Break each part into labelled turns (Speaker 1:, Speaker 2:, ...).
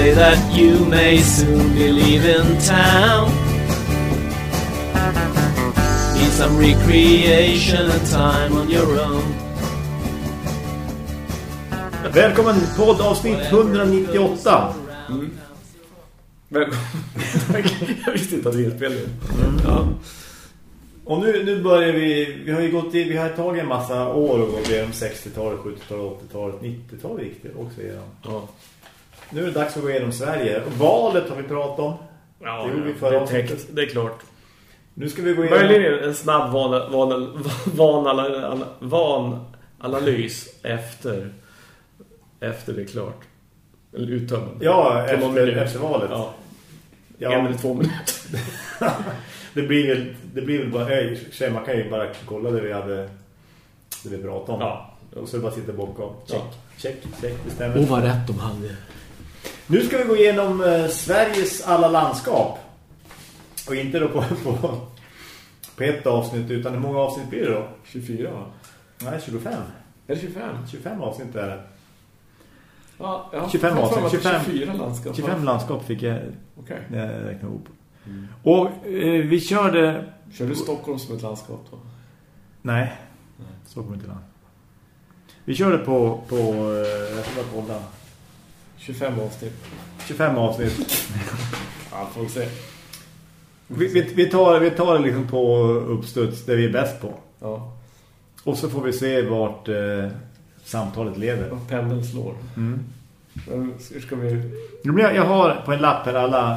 Speaker 1: say that you may soon be leaving town. Need some recreation and time on your own.
Speaker 2: Välkommen poddavsnitt 198.
Speaker 3: Men, jag visste inte att vi spelade.
Speaker 2: Ja. Och nu, nu börjar vi, vi har ju gått i, vi har tagit en massa år och gått igenom 60-talet, 70-talet, 80-talet, 90-talet gick det också igenom.
Speaker 3: Ja.
Speaker 2: Nu är det dags att gå igenom Sverige. Valet har vi pratat om.
Speaker 3: Ja,
Speaker 2: Det vi
Speaker 3: det,
Speaker 2: förra
Speaker 3: är täckt, det är klart.
Speaker 2: Nu ska vi gå igenom...
Speaker 3: Möjligen en snabb van, van, van, van, van analys efter, efter det är klart. Eller uttömmande.
Speaker 2: Ja, efter, efter valet.
Speaker 3: Ja.
Speaker 2: Ja.
Speaker 3: En eller två minuter.
Speaker 2: det blir väl, det blir väl bara, hej, tjej, man kan ju bara kolla det vi hade, det vi pratade om.
Speaker 3: Ja.
Speaker 2: Och så bara sitta bakom. Check,
Speaker 3: Ja.
Speaker 2: check, check, det stämmer.
Speaker 3: vad rätt de hade.
Speaker 2: Nu ska vi gå igenom eh, Sveriges alla landskap. Och inte då på, på, på ett avsnitt, utan hur många avsnitt blir det då?
Speaker 3: 24 va?
Speaker 2: Nej, 25.
Speaker 3: Är det 25?
Speaker 2: 25 avsnitt är det.
Speaker 3: Ja, har
Speaker 2: 25
Speaker 3: fått för mig
Speaker 2: avsnitt,
Speaker 3: att
Speaker 2: 25
Speaker 3: 24 landskap.
Speaker 2: 25 landskap fick jag när jag räknade ihop. Och eh, vi körde...
Speaker 3: Kör du Stockholm som ett landskap då?
Speaker 2: Nej, så kommer inte land. Vi körde på, på eh, jag ska bara kolla.
Speaker 3: 25 avsnitt.
Speaker 2: 25 avsnitt.
Speaker 3: Ja, får vi se.
Speaker 2: Vi, vi, vi tar, vi tar det liksom på uppstuds, det vi är bäst på.
Speaker 3: Ja,
Speaker 2: Och så får vi se vart eh, samtalet leder.
Speaker 3: vad pendeln slår.
Speaker 2: Mm.
Speaker 3: Hur ska vi...
Speaker 2: Jag, har på en lapp här alla,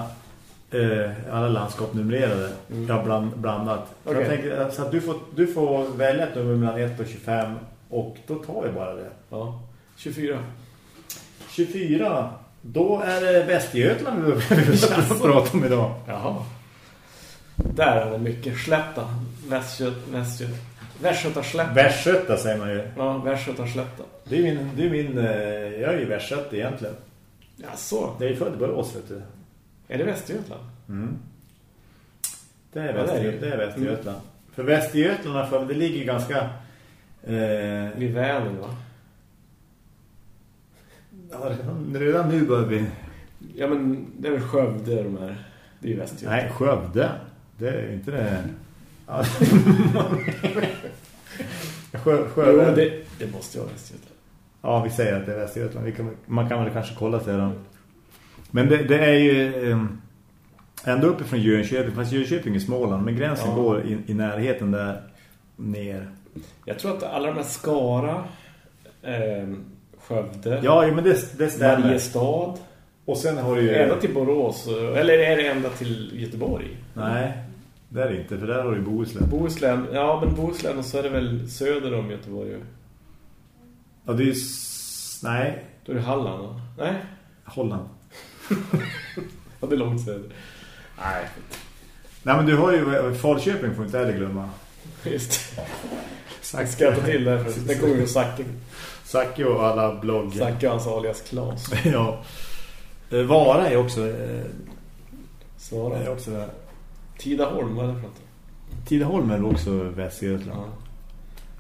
Speaker 2: eh, alla landskap numrerade.
Speaker 3: Mm.
Speaker 2: Jag har bland, blandat.
Speaker 3: Okej.
Speaker 2: Jag tänker så att du, får, du får välja ett nummer mellan 1 och 25 och då tar vi bara det.
Speaker 3: Ja, 24.
Speaker 2: 24, då är det Västergötland vi ska prata om idag.
Speaker 3: Jaha. Där är det mycket. Slätta. Västgöt... Västgöt... Västgötaslätta.
Speaker 2: Västgöta säger man ju.
Speaker 3: Ja, Västgötaslätta.
Speaker 2: Det är min, det är min eh, jag är ju västgöt egentligen.
Speaker 3: Ja, så.
Speaker 2: Jag är född i Borås, vet du.
Speaker 3: Är det Västergötland?
Speaker 2: Mm. Det är,
Speaker 3: Ja, det är det.
Speaker 2: det är Västergötland. För Västergötland för det ligger ganska... Eh,
Speaker 3: Vid Vänern, va?
Speaker 2: Ja, redan, redan nu börjar vi...
Speaker 3: Ja, men det är väl Skövde de här. Det är ju Västergötland.
Speaker 2: Nej, Skövde. Det är inte det... Ja. Sjö,
Speaker 3: Jo,
Speaker 2: Skövde.
Speaker 3: det, det måste vara Västergötland.
Speaker 2: Ja, vi säger att det är Västergötland. Kan, man kan väl kanske kolla sedan. Men det, det är ju... Eh, ända uppifrån Jönköping. Fast Jönköping är Småland. Men gränsen
Speaker 3: Ja.
Speaker 2: går i, i närheten där ner.
Speaker 3: Jag tror att alla de här Skara, eh, Skövde,
Speaker 2: Ja, men det, det stämmer.
Speaker 3: Mariestad,
Speaker 2: Och sen har du ju...
Speaker 3: ända till Borås, eller är det ända till Göteborg?
Speaker 2: Nej, det är det inte. För där har du Bohuslän.
Speaker 3: Bohuslän, ja men Bohuslän och så är det väl söder om Göteborg.
Speaker 2: Ja, det är ju... Nej,
Speaker 3: Då är det Halland va? Nej,
Speaker 2: Holland.
Speaker 3: ja, det är långt söder. Nej,
Speaker 2: Nej, men du har ju... Falköping får inte heller glömma.
Speaker 3: just ska ta till det för det kommer ju Zacke.
Speaker 2: Zacke och alla bloggar.
Speaker 3: Zacke och hans alias Klas.
Speaker 2: ja. Eh, Vara är också... Eh,
Speaker 3: Svara.
Speaker 2: är också där.
Speaker 3: Tidaholm, vad är det för något?
Speaker 2: Tidaholm är också Västergötland.
Speaker 3: Ja.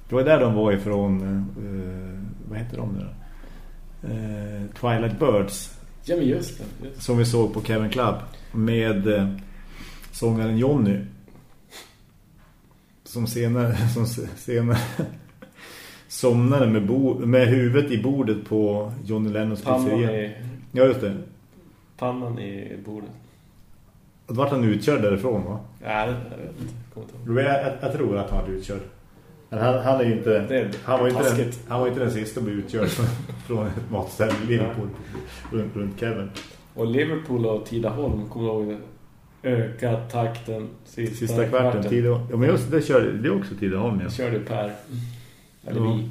Speaker 2: Det var där de var ifrån... Eh, vad heter de nu då? Eh, Twilight Birds.
Speaker 3: ja, men just det. Just.
Speaker 2: Som vi såg på Kevin Club. Med eh, sångaren Jonny. Som senare... Som se- senare somnade med, bo, med huvudet i bordet på Johnny Lennons pizzeria.
Speaker 3: i,
Speaker 2: Ja, just det.
Speaker 3: pannan i bordet.
Speaker 2: Då vart han utkörd därifrån, va?
Speaker 3: Ja, det, jag vet inte.
Speaker 2: Jag, jag, jag tror att han var utkörd. Men han, han är inte...
Speaker 3: Är
Speaker 2: han, var inte den, han var inte den sista att bli utkörd från, ett matställe i Liverpool runt, runt Kevin.
Speaker 3: Och Liverpool och Tidaholm kommer ihåg det. Öka takten sista,
Speaker 2: Sista kvarten. Tid och, ja, men just det, kör, det är också Tidaholm. Ja.
Speaker 3: Körde Per. Eller
Speaker 2: Ja.
Speaker 3: vi.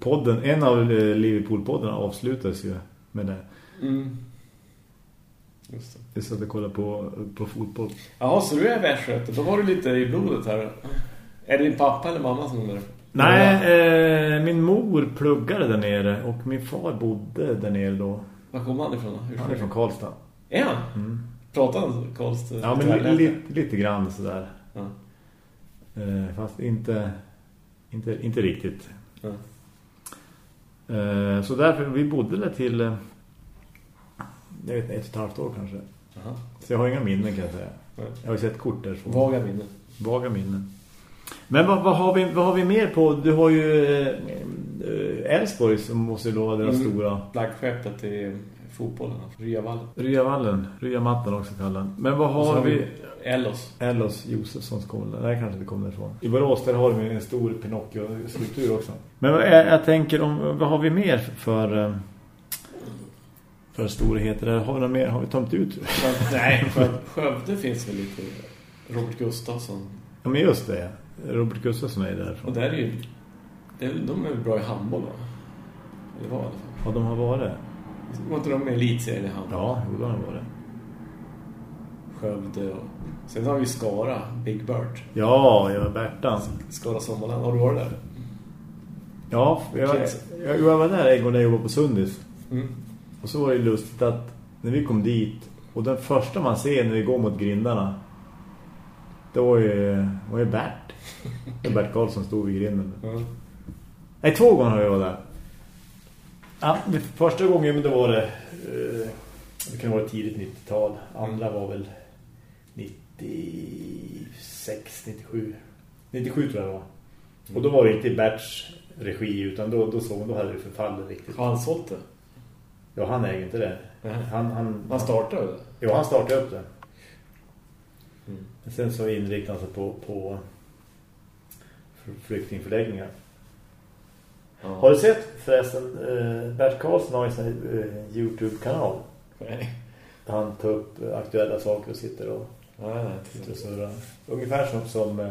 Speaker 2: Podden, en av eh, Liverpool-poddarna avslutas ju med det.
Speaker 3: Mm. Just det.
Speaker 2: Vi satt och kollade på, på fotboll.
Speaker 3: Jaha, så du är västgöte. Då var du lite i blodet här. Är det din pappa eller mamma som är där?
Speaker 2: Nej, eh, min mor pluggade där nere och min far bodde där nere då.
Speaker 3: Var kommer han ifrån? Hur
Speaker 2: Han är från Karlstad.
Speaker 3: Är han?
Speaker 2: Mm.
Speaker 3: Pratar han Karlstad?
Speaker 2: Ja, men li, li, lite grann sådär.
Speaker 3: Ja.
Speaker 2: Eh, fast inte, inte, inte riktigt.
Speaker 3: Ja.
Speaker 2: Eh, så därför, vi bodde där till... Eh, jag vet inte, ett och ett halvt år kanske.
Speaker 3: Aha.
Speaker 2: Så jag har inga minnen kan jag säga.
Speaker 3: Nej.
Speaker 2: Jag har ju sett kort därifrån.
Speaker 3: Vaga minnen.
Speaker 2: Vaga minnen. Men vad, vad, har vi, vad har vi mer på? Du har ju eh, eh, Elfsborg som måste ju då vara deras
Speaker 3: Mm.
Speaker 2: stora...
Speaker 3: Flaggskeppet i fotbollen. Ryavallen.
Speaker 2: Ryavallen, Ryamattan också kallad. Men vad
Speaker 3: Och så
Speaker 2: har vi...
Speaker 3: Ellos.
Speaker 2: Ellos Josefssons skola. Nej, kanske inte kommer därifrån. I Borås där har vi en stor Pinocchio-skulptur också. Men är, jag tänker om, vad har vi mer för eh, för storheter? Där Har vi något mer? Har vi tömt ut?
Speaker 3: Men, nej, Skövde, finns väl lite Robert Gustafsson.
Speaker 2: Ja, men just det. Robert Gustafsson är därifrån.
Speaker 3: Och där är ju... Det är, de är väl bra i handboll va? Eller var i alla fall.
Speaker 2: Ja, de har varit.
Speaker 3: Var inte de med elitserien i handboll?
Speaker 2: Ja, de har varit.
Speaker 3: Skövde och... Sen har vi Skara, Big Bird.
Speaker 2: Ja, jag var Bertan.
Speaker 3: Skara Sommarland. Har du varit där?
Speaker 2: Ja, jag, jag, jag var där en gång när jag jobbade på Sundis.
Speaker 3: Mm.
Speaker 2: Och så var det lustigt att när vi kom dit och den första man ser när vi går mot grindarna då var ju, var ju Bert. Det var Bert Karlsson stod vid grinden.
Speaker 3: Ja.
Speaker 2: Nej, två gånger har jag varit där. Ja, det första gången då var det eh, det kan vara tidigt 90-tal. Andra var väl 96, 97. 97 tror jag det var. Och då var det inte i Berts regi utan då, då, såg, då hade det förfallit riktigt.
Speaker 3: Har han sålt det?
Speaker 2: Ja, han äger inte det. Han, han,
Speaker 3: Han startade det?
Speaker 2: Ja, han startade upp det.
Speaker 3: Mm.
Speaker 2: Sen så inriktade han sig på, på flyktingförläggningar.
Speaker 3: Ja.
Speaker 2: Har du sett förresten eh, Bert Karlsson har en eh, Youtube-kanal
Speaker 3: Nej.
Speaker 2: där han tar upp aktuella saker och sitter och,
Speaker 3: Nej, nej.
Speaker 2: sitter och surrar. Ungefär som, som eh,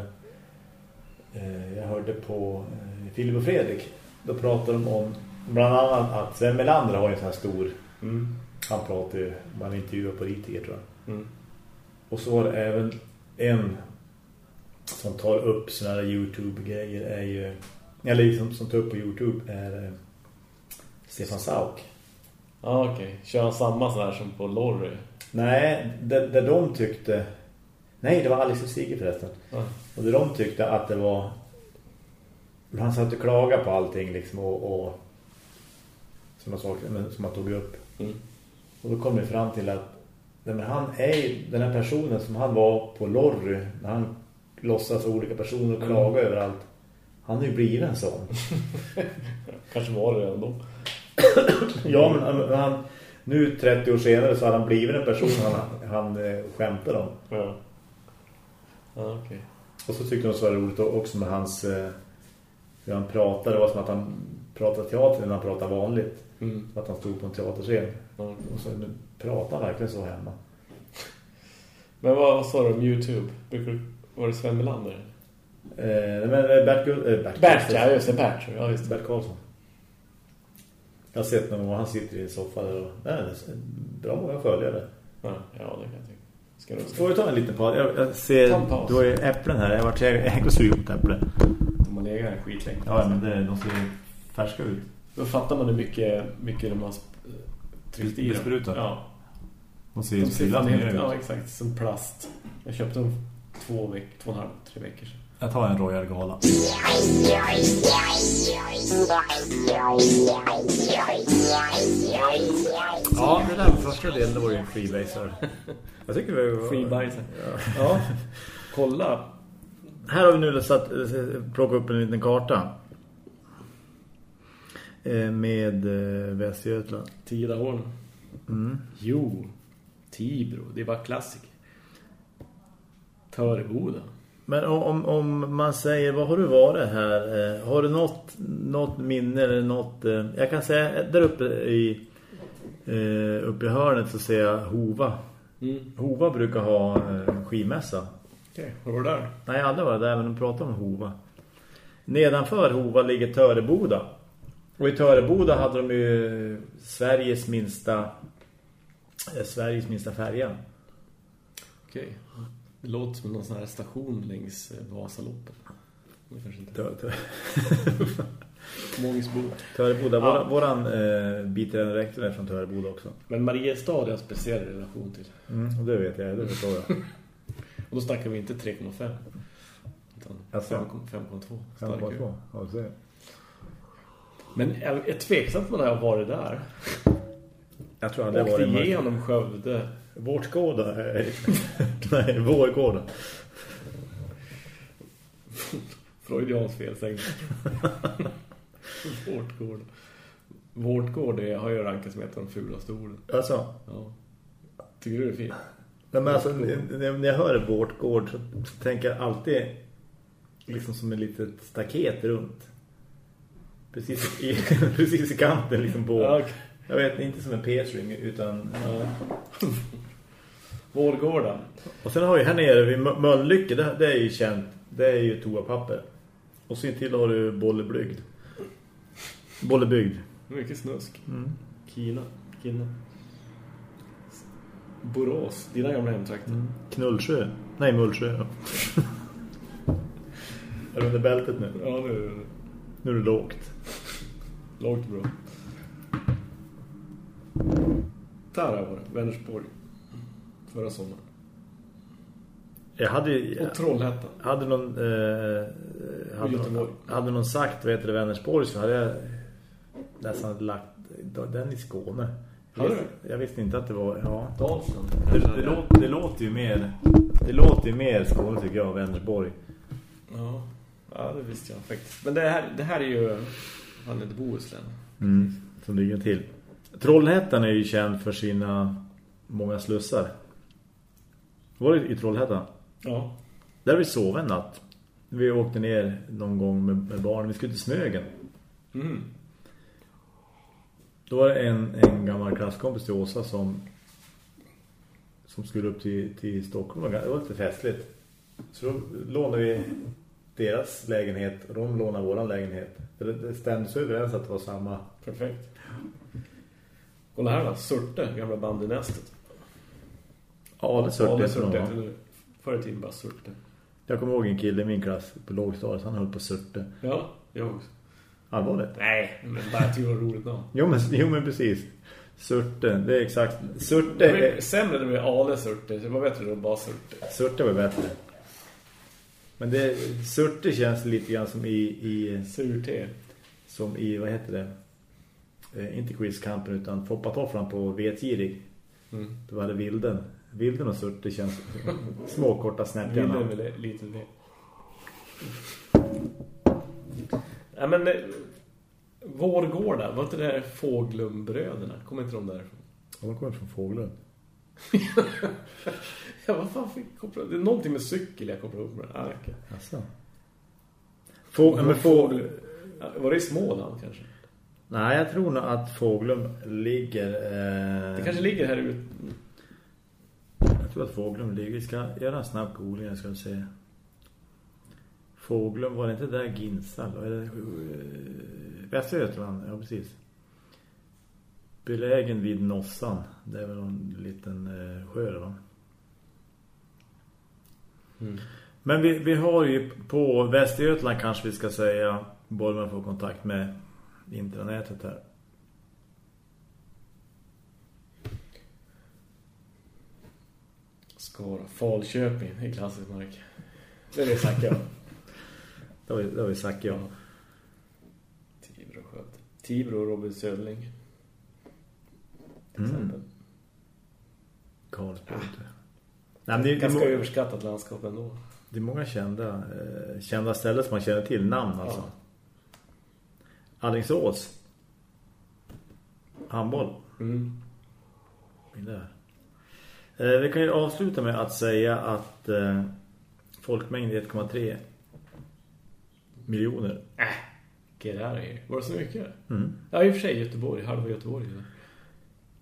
Speaker 2: eh, jag hörde på eh, Filip och Fredrik. Då pratar de om bland annat att Sven Melander har en sån här stor
Speaker 3: Mm.
Speaker 2: han pratar ju, man intervjuar politiker tror jag.
Speaker 3: Mm.
Speaker 2: Och så var det även en som tar upp såna här Youtube-grejer är ju, eller som, som tar upp på Youtube är eh, Stefan Sauk.
Speaker 3: Ja, okej. Kör han samma så här som på Lorry?
Speaker 2: Nej, det, det de tyckte nej det var Alex och Sigge förresten.
Speaker 3: Ja.
Speaker 2: Och de tyckte att det var han satt och klagade på allting liksom och, och sådana saker men, som han tog upp.
Speaker 3: Mm.
Speaker 2: Och då kom vi fram till att nej, men han är den här personen som han var på Lorry när han låtsas olika personer och klagar
Speaker 3: Mm.
Speaker 2: överallt. Han har ju blivit en sån.
Speaker 3: Kanske var det redan då.
Speaker 2: ja, men han, han, nu 30 år senare så har han blivit en person han, han eh, skämtar om.
Speaker 3: Ja. Ja, okej.
Speaker 2: Och så tyckte de så var roligt också med hans eh, hur han pratade. Det var som att han pratade teater när han pratade vanligt.
Speaker 3: Mm.
Speaker 2: Att han stod på en teaterscen.
Speaker 3: Ja.
Speaker 2: Och så nu pratar han verkligen så hemma.
Speaker 3: Men vad, vad sa du om Youtube? Brukar, var det Sven Melander?
Speaker 2: Eh, men eh, Bert, eh, Bert,
Speaker 3: Bert, ja just det, Bert. Ja, just.
Speaker 2: Bert Karlsson. Jag har sett någon gång han sitter i en soffa där och nej, bra många följare.
Speaker 3: Ja, ja, det kan jag tycka. Ska du
Speaker 2: Får vi ta en liten paus? Jag, jag ser, du har ju äpplen här. Jag äger och suger på äpple.
Speaker 3: De har legat här skitlänge.
Speaker 2: Ja, men det, de ser färska ut.
Speaker 3: Då fattar man hur mycket, mycket de har sp- tryckt i dem. Ja.
Speaker 2: De ser
Speaker 3: De
Speaker 2: ju
Speaker 3: ser fan
Speaker 2: nya
Speaker 3: helt, ja, exakt. Som plast. Jag köpte dem två, veck, två och en halv, tre veckor sedan.
Speaker 2: Jag tar en Royal Gala. Ja, det där första delen var ju en freebaser. Jag tycker vi var...
Speaker 3: Freebajsen.
Speaker 2: Ja.
Speaker 3: Ja. Kolla.
Speaker 2: Här har vi nu satt, plockat upp en liten karta. Eh, Med eh, Västergötland.
Speaker 3: Tidaholm.
Speaker 2: Mm.
Speaker 3: Jo. Tibro. Det var klassiker. Töreboda.
Speaker 2: Men om, om, man säger, vad har du varit här? Eh, Har du något, något minne eller något... eh, Jag kan säga, där uppe i, eh, uppe i hörnet så ser jag Hova.
Speaker 3: Mm.
Speaker 2: Hova brukar ha eh, skivmässa.
Speaker 3: Okej, okay. var du där?
Speaker 2: Nej, jag har aldrig varit där, men de pratar om Hova. Nedanför Hova ligger Töreboda. Och i Töreboda hade de ju Sveriges minsta Sveriges minsta färja.
Speaker 3: Okej. Det låter som någon sån här station längs eh, Vasaloppet. Det kanske inte.
Speaker 2: Tö, tö,
Speaker 3: Mångsbo.
Speaker 2: Töreboda.
Speaker 3: Ja.
Speaker 2: Våran, eh, biträdande rektor är från Töreboda också.
Speaker 3: Men Mariestad har jag en speciell relation till.
Speaker 2: Mm, och det vet jag, det förstår jag.
Speaker 3: Och då snackar vi inte 3,5. Utan
Speaker 2: Alltså.
Speaker 3: 5,2. Stark
Speaker 2: Kan
Speaker 3: öl.
Speaker 2: på. Ja, så.
Speaker 3: Men jag är tveksamt på när jag har varit där.
Speaker 2: Jag tror aldrig
Speaker 3: Åkte
Speaker 2: varit i
Speaker 3: igenom Skövde.
Speaker 2: Vårtgårda. Nej, Vårgårda.
Speaker 3: Freudians felsägning. Vårtgård. Vårtgård är, har ju rankats som ett av de fulaste orden.
Speaker 2: Alltså,
Speaker 3: Ja. Tycker du det är fint?
Speaker 2: Nej, men alltså, när jag hör Vårtgård så, så tänker jag alltid liksom som ett litet staket runt. Precis i, precis i kanten liksom på.
Speaker 3: Ja, okej.
Speaker 2: Jag vet inte som en P-string utan...
Speaker 3: Ja. Vårgården.
Speaker 2: Och sen har vi här nere vid Mö- Möllycke, det, det är ju känt. Det är ju toapapper. Och sen till har du Bollebrygd. Bollebygd.
Speaker 3: Mycket snusk.
Speaker 2: Mm.
Speaker 3: Kina. Kina. Borås. Dina gamla hemtrakter.
Speaker 2: Mm. Knullsjö. Nej, Mullsjö. ja. är du under bältet nu?
Speaker 3: Ja, nu är det
Speaker 2: Nu är det lågt.
Speaker 3: lågt bra. Tara var det. Vänersborg. Förra sommaren.
Speaker 2: Jag hade ju...
Speaker 3: Och Trollhättan.
Speaker 2: Hade någon, eh, hade, någon, hade någon sagt vad heter det, Vänersborg så hade jag nästan lagt den i Skåne. Jag visste, jag visste inte att det var... Ja.
Speaker 3: Dalsland.
Speaker 2: Det, det, låter, det låter ju mer det låter ju mer Skåne tycker jag, Vänersborg.
Speaker 3: Ja. ja, det visste jag faktiskt. Men det här, det här är ju... Han är inte Bohuslän.
Speaker 2: Mm, som ligger till. Trollhättan är ju känd för sina många slussar. Var det i Trollhättan?
Speaker 3: Ja.
Speaker 2: Där vi sov en natt. Vi åkte ner någon gång med, med barnen. Vi skulle till Smögen.
Speaker 3: Mm.
Speaker 2: Då var det en, en gammal klasskompis till Åsa som som skulle upp till, till Stockholm. Det var lite festligt. Så då lånade vi deras lägenhet och de lånade våran lägenhet. Det, det stämde så överens att det var samma.
Speaker 3: Perfekt. Kolla här då. Surte, gamla bandynästet.
Speaker 2: Ja, det sörte
Speaker 3: Ja, det Surte. Förr i tiden bara Surte.
Speaker 2: Jag kommer ihåg en kille i min klass på lågstadiet. Han höll på Surte.
Speaker 3: Ja, jag också.
Speaker 2: Allvarligt?
Speaker 3: Nej, men bara tycker det var roligt namn.
Speaker 2: Jo men, jo, men precis. Surte, det är exakt. Surte,
Speaker 3: är sämre det är Ale Surte. Det var bättre då bara Surte.
Speaker 2: Surte var bättre. Men det, Surte känns lite grann som i, i
Speaker 3: Surte.
Speaker 2: som i, vad heter det? Eh, inte quizkampen utan Foppatoffran på Vetgirig.
Speaker 3: Mm.
Speaker 2: Då hade Vilden. Vilden och Surte känns små korta
Speaker 3: är
Speaker 2: namn.
Speaker 3: väl lite det. Ja, men eh, Vårgårda, var inte det här Fåglumbröderna? Kommer inte de därifrån?
Speaker 2: De kommer från Fågelund.
Speaker 3: Ja, vad fan fick jag koppla? Det är någonting med cykel jag kopplar ihop med. Ah, okay.
Speaker 2: Alltså. Få, men fågel...
Speaker 3: Ja, var det i Småland kanske?
Speaker 2: Nej, jag tror nog att Fåglum ligger... Eh...
Speaker 3: Det kanske ligger här ute.
Speaker 2: Jag tror att Fåglum ligger... Vi ska göra en snabb googling, jag ska se. Fåglum, var det inte där det, eh, Västergötland, ja precis. Belägen vid Nossan. Det är väl en liten eh, sjö, va?
Speaker 3: Mm.
Speaker 2: Men vi, vi har ju på Västergötland kanske vi ska säga bara man får kontakt med intranätet här.
Speaker 3: Skara, Falköping, är klassisk mark. Det är det sagt jag.
Speaker 2: Det vi, det vi sagt, ja.
Speaker 3: Tibro Skövde. Tibro och Robin Södling. Till
Speaker 2: Mm.
Speaker 3: exempel.
Speaker 2: Karlsborg. Nej, men det,
Speaker 3: Ganska överskattat landskap ändå.
Speaker 2: det är många kända, eh, kända ställen som man känner till, namn alltså.
Speaker 3: Ja.
Speaker 2: Alingsås. Handboll.
Speaker 3: Mm.
Speaker 2: Där. Eh, vi kan ju avsluta med att säga att eh, folkmängd är 1,3 miljoner.
Speaker 3: Äh, get out of here. Var det så mycket?
Speaker 2: Mm.
Speaker 3: Ja, i och för sig Göteborg. Halva Göteborg. Ja.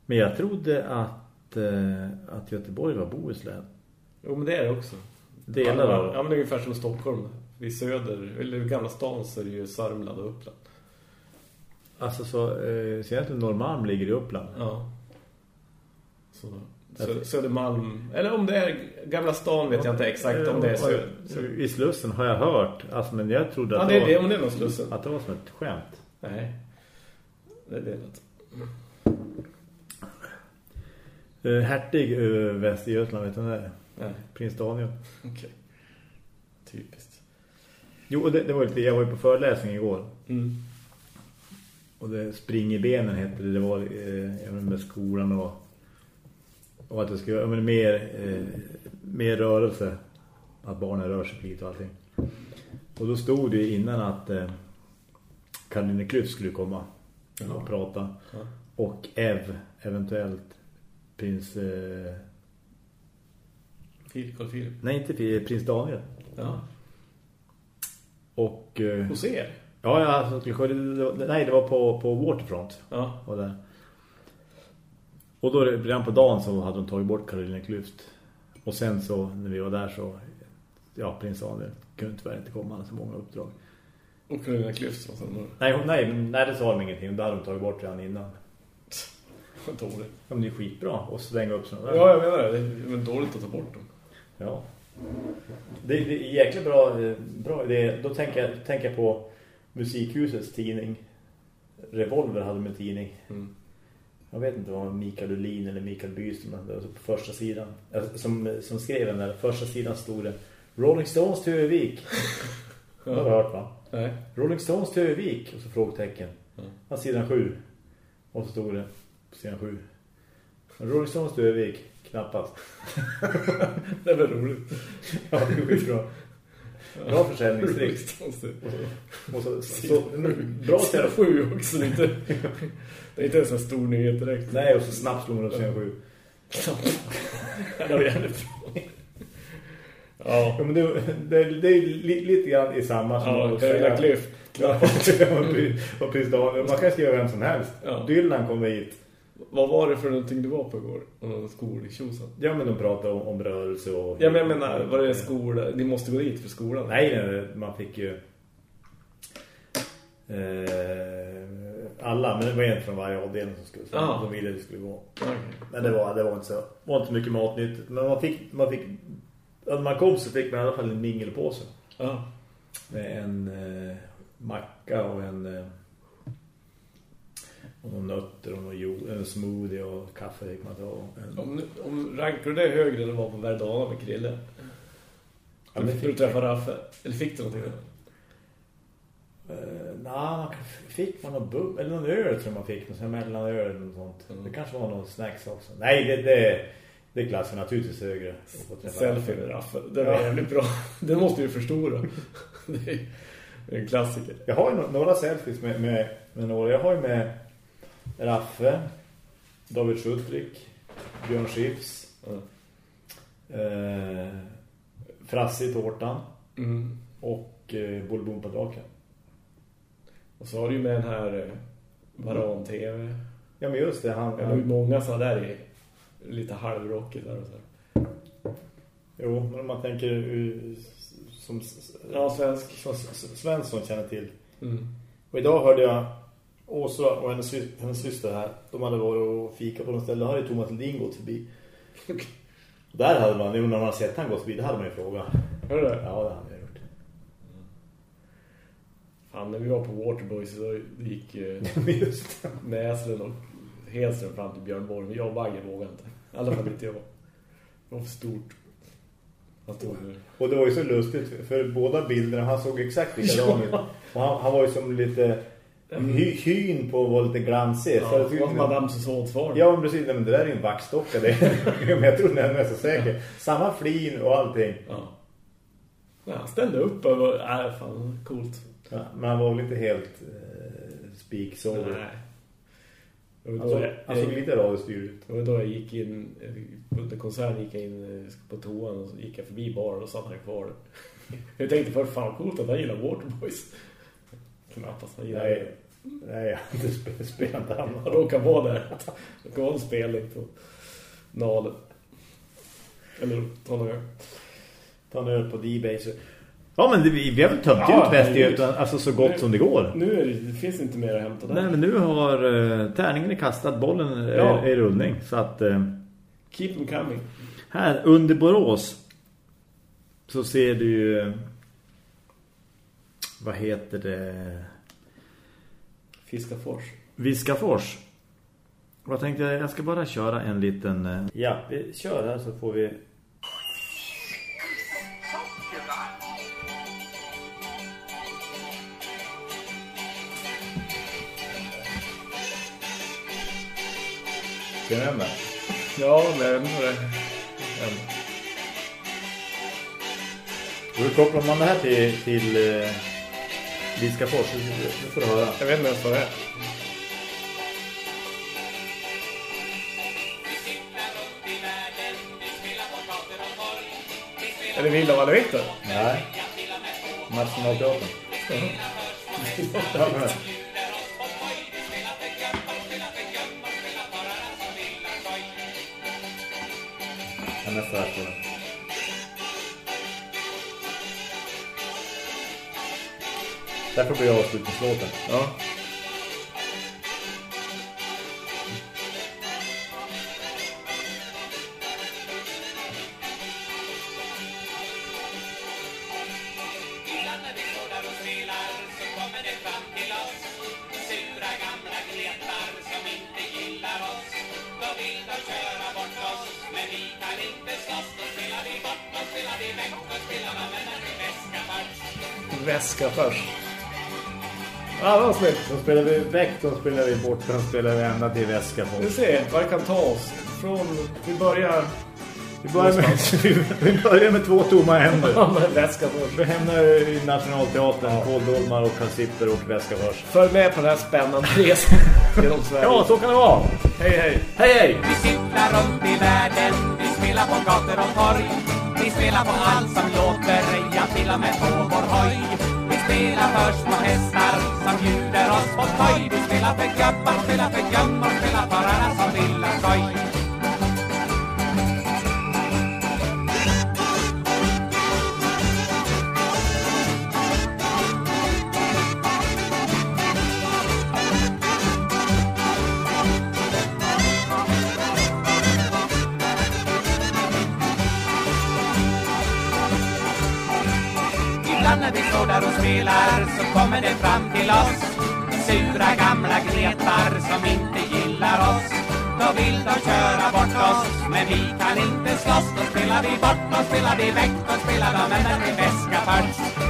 Speaker 2: Men jag trodde att, eh, att Göteborg var Bohuslän.
Speaker 3: Jo, men det är det också.
Speaker 2: Delar av
Speaker 3: ja, men det är ungefär som Stockholm. Vid söder, eller gamla stan så är det ju Sörmland och Uppland.
Speaker 2: Alltså så, eh, så egentligen Norrmalm ligger i Uppland.
Speaker 3: Ja. Så, Sö- Södermalm. Eller om det är gamla stan vet jag inte exakt om det är söder.
Speaker 2: I Slussen har jag hört. Alltså, men jag trodde
Speaker 3: Ja,
Speaker 2: att,
Speaker 3: det
Speaker 2: det
Speaker 3: är det.
Speaker 2: var,
Speaker 3: det är någon Slussen.
Speaker 2: att det var som ett skämt.
Speaker 3: Nej. Det är delat.
Speaker 2: Eh, hertig över Västergötland, vet du det är?
Speaker 3: Nej,
Speaker 2: Prins Daniel.
Speaker 3: okej. Typiskt.
Speaker 2: Jo, det, det var lite, jag var ju på föreläsning igår.
Speaker 3: Mm.
Speaker 2: Och det spring i benen hette det. Det var eh, med skolan och, och att det skulle vara mer, eh, mer rörelse. Att barnen rör sig lite och allting. Och då stod det innan att eh, Karoline Klyft skulle komma
Speaker 3: Ja.
Speaker 2: och prata.
Speaker 3: Ja.
Speaker 2: Och Ev, eventuellt prins... Eh,
Speaker 3: Filip, Carl Filip.
Speaker 2: nej, inte Fi- prins Daniel.
Speaker 3: Ja.
Speaker 2: Och... Eh,
Speaker 3: Hos er?
Speaker 2: Ja, ja, alltså, det var- nej, det var på, på Waterfront.
Speaker 3: Ja.
Speaker 2: Var där. Och då redan på dagen så hade de tagit bort Karoline Klyft. Och sen så när vi var där så ja, prins Daniel kunde tyvärr inte komma, han så många uppdrag.
Speaker 3: Och Karolina Klyft. Och sen
Speaker 2: Nej, nej, nej, det sa de ingenting. Det hade de tagit bort redan innan.
Speaker 3: Vad dåligt.
Speaker 2: Ja, men det är skitbra att svänga upp sådana där.
Speaker 3: Ja, jag menar det. Det är väl dåligt att ta bort dem.
Speaker 2: Ja. Det, det är jäkligt bra, eh, bra idé. Då tänker jag, tänker jag på Musikhusets tidning. Revolver hade med tidning.
Speaker 3: Mm.
Speaker 2: Jag vet inte vad Mikael Ulin eller Mikael Byström det var så på första sidan. Alltså, Som, som skrev den där första sidan stod det Rolling Stones till Övik. Det har du hört va?
Speaker 3: Nej.
Speaker 2: Rolling Stones till Övik och så frågetecken.
Speaker 3: Ja.
Speaker 2: Ja, sidan sju. Och så stod det på sidan sju. Rolling Stones till Övik. Knappast.
Speaker 3: Det väl roligt.
Speaker 2: Ja, det är skitbra. Bra försäljningstrick. Och så, så, bra
Speaker 3: Sida
Speaker 2: sätt.
Speaker 3: sju också. Det är inte, det är inte en sån här stor nyhet direkt.
Speaker 2: Nej, och så snabbt slog man upp sidan sju.
Speaker 3: det var jävligt bra. Ja.
Speaker 2: Ja, men det, det, det är li, lite grann i samma som
Speaker 3: Ja,
Speaker 2: att
Speaker 3: Karolina Klyft.
Speaker 2: Ja, och prins Daniel. Man kan skriva vem som helst.
Speaker 3: Ja.
Speaker 2: Dylan kom hit.
Speaker 3: Vad var det för någonting du var på igår? Någon skol i Tjosan?
Speaker 2: Ja, men de pratade om, om rörelse och...
Speaker 3: Ja, men jag menar, var det skola? Ni måste gå dit för skolan?
Speaker 2: Nej, nej, man fick ju... Eh, alla, men det var en från varje avdelning som skulle, som
Speaker 3: Ah.
Speaker 2: de ville att det skulle gå.
Speaker 3: Okej.
Speaker 2: Men det var, det var inte så var inte så mycket matnyttigt. Men man fick, man fick när man kom så fick man i alla fall en mingelpåse.
Speaker 3: Ja.
Speaker 2: Med en eh, macka och en eh, och nötter och någon jo, en smoothie och kaffe fick man ta. En,
Speaker 3: Om, om rankar du det högre än vara på Verdana med Krille?
Speaker 2: Ja, men
Speaker 3: Fick du träffa Raffe? Eller fick du någonting?
Speaker 2: Nej, man kan- fick man någon bub eller någon öl tror man fick, sån här mellanöl eller något sånt.
Speaker 3: Mm.
Speaker 2: Det kanske var någon snacks också. Nej, det, det, det är klassen naturligtvis högre.
Speaker 3: Selfie med Raffe. Den är
Speaker 2: Ja.
Speaker 3: jävligt bra. Den måste ju förstora. Det är det en klassiker.
Speaker 2: Jag har ju några selfies med, med, med några. Jag har ju med Raffe, David Schultrik, Björn Skifs,
Speaker 3: Ja.
Speaker 2: eh, Frasse i tårtan
Speaker 3: Mm.
Speaker 2: och eh, Bolbompa-draken.
Speaker 3: Och så har du ju med den här eh, Varan TV.
Speaker 2: Ja, men just det. Han,
Speaker 3: ju många sådana där i lite halvrockigt där och så.
Speaker 2: Jo, men om man tänker uh, som,
Speaker 3: Ja, svensk.
Speaker 2: som Svensson känner till.
Speaker 3: Mm.
Speaker 2: Och idag hörde jag Åsa och hennes, hennes syster här. De hade varit och fika på något ställe. Då hade ju Thomas Ledin gått förbi. Där hade man, när man hade sett han gått förbi, det hade man ju frågat.
Speaker 3: Du det?
Speaker 2: Ja, det hade jag gjort.
Speaker 3: Fan, när vi var på Waterboys så gick eh,
Speaker 2: just.
Speaker 3: Näslen och Hedström fram till Björn Borg. Men jag och Bagge vågade inte. I alla fall inte jag. Det var för stort. Nu.
Speaker 2: Och det var ju så lustigt, för båda bilderna, han såg exakt likadan ut. Han, han var ju som lite... Hy, hyn på var lite glansig.
Speaker 3: Ja,
Speaker 2: så jag
Speaker 3: var
Speaker 2: tyckte-
Speaker 3: som Madame far.
Speaker 2: Ja, men precis. Men det där är ju en vaxdocka. Det. men jag tror den är så säker. Samma flin och allting.
Speaker 3: Ja. Ja, han ställde upp och var, äh, fan, coolt.
Speaker 2: Ja, men han var väl inte helt eh, spiksover.
Speaker 3: Nej. Var
Speaker 2: Han såg, lite radiostyr ut.
Speaker 3: det var då jag gick in, under konserten gick jag in eh, på toan och gick jag förbi baren och satt han kvar. Jag tänkte för fan coolt att han gillar Waterboys. Knappast gillar
Speaker 2: Nej, nej sp- spelar inte han.
Speaker 3: Han råkar vara där. Vara en spelning på Nalen. Eller ta några öl.
Speaker 2: Ta en öl på D-Base. Ja, men det, vi, har väl tömt
Speaker 3: Ja,
Speaker 2: ut Västergötland alltså så gott
Speaker 3: Nu-
Speaker 2: som det går.
Speaker 3: Nu det, det finns inte mer att hämta där.
Speaker 2: Nej, men nu har uh, tärningen är kastat, bollen är,
Speaker 3: Ja.
Speaker 2: är i rullning. Så att eh,
Speaker 3: Keep them coming.
Speaker 2: här under Borås så ser du ju... Vad heter det?
Speaker 3: Fiskafors.
Speaker 2: Viskafors. Vad tänkte jag? Jag ska bara köra en liten... eh, Ja, vi kör här så får vi... Känner du igen det?
Speaker 3: Ja, men jag det.
Speaker 2: Hur kopplar man det här till, till eh, Viskafors? Nu får du höra.
Speaker 3: Jag vet inte ens vad det är. Är det Villa Valle Victor?
Speaker 2: Nej. Nationalteatern. Ja, men. Ja, nästa vers på den. Därför blir jag avslutningslåten.
Speaker 3: Ja.
Speaker 2: Då spelar vi väck, då spelar vi bort, då spelar vi ända till väska på.
Speaker 3: Vi ser vad det kan ta oss. Från, vi börjar
Speaker 2: Vi börjar med, vi börjar med två tomma händer.
Speaker 3: Ja, med väska först.
Speaker 2: Vi hamnar i Nationalteatern, Kåldolmar och Kalsipper och väska först.
Speaker 3: Följ med på den här spännande resan genom Sverige.
Speaker 2: Ja, så kan det vara.
Speaker 3: Hej, hej.
Speaker 2: Hej, hej!
Speaker 4: Vi cyklar runt i världen, vi spelar på gator och torg Vi spelar på allt som låter, ja till och med på vår hoj vi spelar för små hästar som bjuder oss på skoj. Vi spelar för gubbar, spelar för gummor, spelar för alla som vill ha skoj. Spelar så kommer det fram till oss. Sura gamla gnetar som inte gillar oss. Då vill de köra bort oss Men vi kan inte slåss. Då spelar vi bort, då spelar vi väck Då spelar de en väska först